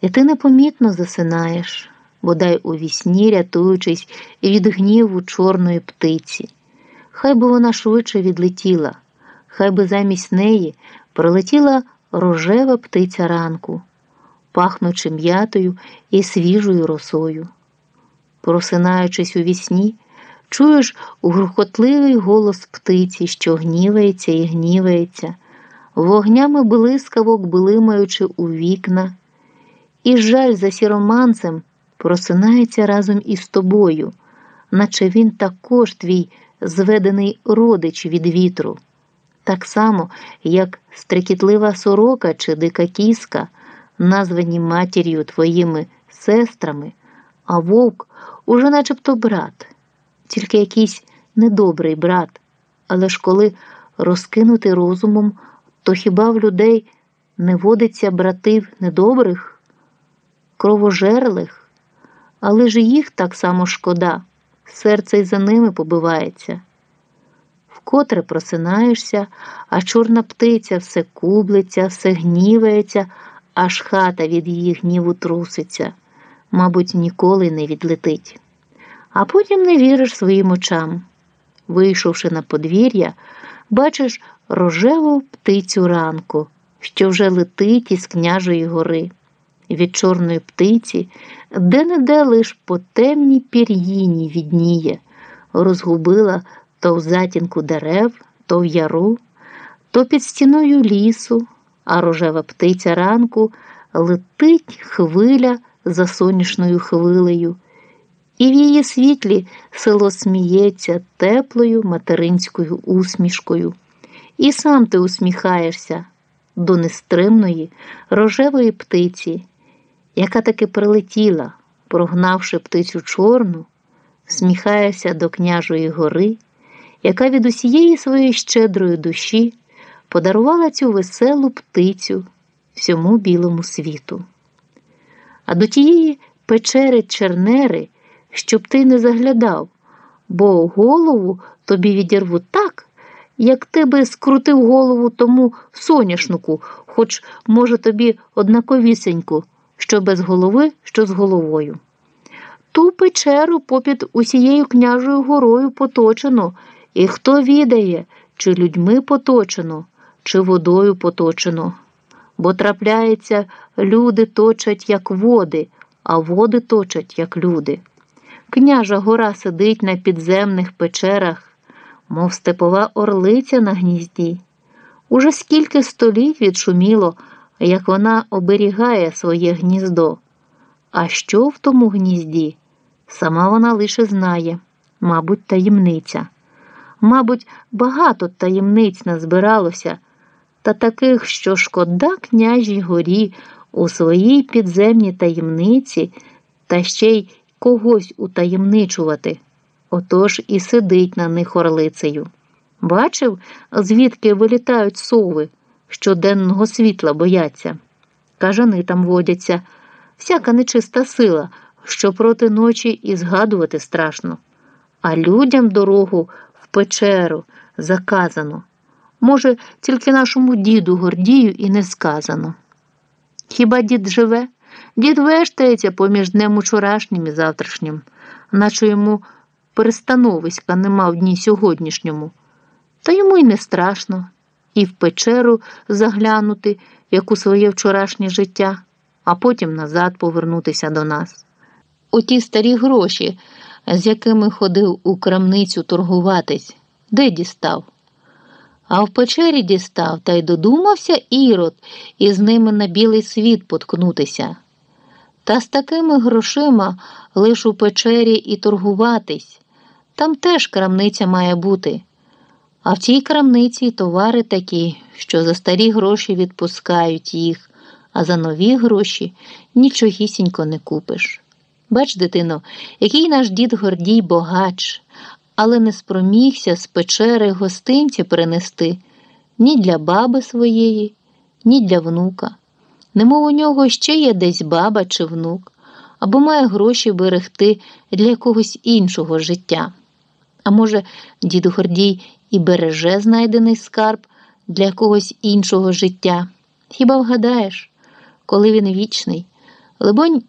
і ти непомітно засинаєш, бодай у вісні рятуючись від гніву чорної птиці. Хай би вона швидше відлетіла, хай би замість неї пролетіла рожева птиця ранку, пахнучи м'ятою і свіжою росою. Просинаючись у вісні, чуєш гуркотливий голос птиці, що гнівається і гнівається, вогнями блискавок блимаючи у вікна, і жаль за сіроманцем просинається разом із тобою, наче він також твій зведений родич від вітру, так само, як стрекітлива сорока чи дика кіска, названі матір'ю твоїми сестрами, а вовк уже начебто брат, тільки якийсь недобрий брат. Але ж коли розкинути розумом, то хіба в людей не водиться братів недобрих, кровожерлих, але ж їх так само шкода, серце й за ними побивається. Вкотре просинаєшся, а чорна птиця все кублиться, все гнівається, аж хата від її гніву труситься, мабуть, ніколи не відлетить. А потім не віриш своїм очам. Вийшовши на подвір'я, бачиш рожеву птицю ранку, що вже летить із княжої гори. Від чорної птиці, де не де лиш по темній пір'їні відніє, розгубила то в затінку дерев, то в яру, то під стіною лісу, а рожева птиця ранку летить хвиля за сонячною хвилею, і в її світлі село сміється теплою материнською усмішкою. І сам ти усміхаєшся до нестримної рожевої птиці, яка таки прилетіла, прогнавши птицю чорну, всміхаєшся до княжої гори яка від усієї своєї щедрої душі подарувала цю веселу птицю всьому білому світу. А до тієї печери Чернери, щоб ти не заглядав, бо голову тобі відірву так, як ти би скрутив голову тому соняшнику, хоч, може, тобі однаковісеньку, що без голови, що з головою. Ту печеру попід усією княжою горою поточено. І хто відає, чи людьми поточено, чи водою поточено, бо трапляється, люди точать, як води, а води точать, як люди. Княжа гора сидить на підземних печерах, мов степова орлиця на гнізді. Уже скільки століть відшуміло, як вона оберігає своє гніздо. А що в тому гнізді? Сама вона лише знає, мабуть, таємниця. Мабуть, багато таємниць назбиралося, та таких, що шкода княжій горі у своїй підземній таємниці та ще й когось утаємничувати. Отож і сидить на них орлицею. Бачив, звідки вилітають сови, що денного світла бояться. Кажани там водяться, всяка нечиста сила, що проти ночі і згадувати страшно, а людям дорогу в печеру заказано. Може, тільки нашому діду Гордію і не сказано. Хіба дід живе? Дід вештається поміж днем учорашнім і завтрашнім, наче йому перестановиська нема в дні сьогоднішньому, та йому й не страшно, і в печеру заглянути, як у своє вчорашнє життя, а потім назад повернутися до нас. Оті старі гроші з якими ходив у крамницю торгуватись, де дістав? А в печері дістав та й додумався ірод із ними на білий світ поткнутися. Та з такими грошима лиш у печері і торгуватись. Там теж крамниця має бути. А в цій крамниці товари такі, що за старі гроші відпускають їх, а за нові гроші нічогісінько не купиш. Бач, дитино, який наш дід Гордій богач, але не спромігся з печери гостинці принести ні для баби своєї, ні для внука. Немов у нього ще є десь баба чи внук, або має гроші берегти для якогось іншого життя. А може, дід Гордій і береже знайдений скарб для якогось іншого життя. Хіба вгадаєш, коли він вічний? Либонь,